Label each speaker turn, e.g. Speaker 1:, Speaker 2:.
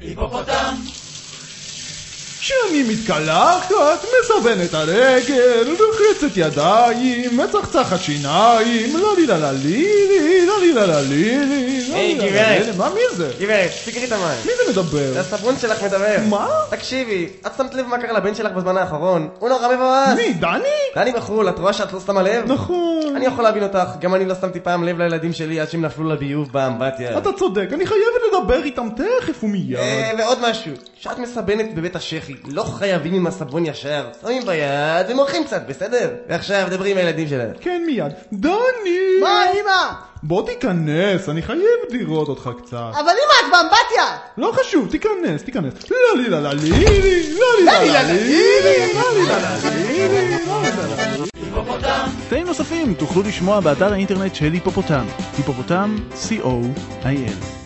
Speaker 1: היפופוטם!
Speaker 2: כשאני מתקלחת, את הרגל, לוחצת ידיים, מצחצחת שיניים, לא לי לה לה לי לי, לא לי לה לה לי לי, לא
Speaker 3: היי, גברת.
Speaker 2: מה מי זה?
Speaker 3: גברת, תפסיקי את המים.
Speaker 2: מי זה מדבר?
Speaker 3: זה הסבון שלך מדבר.
Speaker 2: מה?
Speaker 3: תקשיבי, את שמת לב מה קרה לבן שלך בזמן האחרון? הוא נורא מבואס.
Speaker 2: מי, דני?
Speaker 3: דני בחו"ל, את רואה שאת לא שמה לב?
Speaker 2: נכון.
Speaker 3: אני יכול להבין אותך, גם אני לא שמתי פעם לב לילדים שלי עד שהם נפלו לביוב באמבטיה.
Speaker 2: אתה צודק, אני חייבת לדבר איתם תכף ומיד.
Speaker 3: אה, ועוד משהו, כשאת מסבנת בבית השחי, לא חייבים עם הסבון ישר, שמים ביד ומורחים קצת, בסדר? ועכשיו דברי עם הילדים שלך.
Speaker 2: כן, מיד. דני!
Speaker 4: מה, אמא?
Speaker 2: בוא תיכנס, אני חייבת לראות אותך קצת.
Speaker 4: אבל אמא, את באמבטיה!
Speaker 2: לא חשוב, תיכנס, תיכנס. לא לי לה לה לי לי, לא לי לה לה לי לי, לא לי לה לה לי לי, לא לי לה לה לי.
Speaker 5: תאים נוספים תוכלו לשמוע באתר האינטרנט של היפופוטם, היפופוטם, co.il.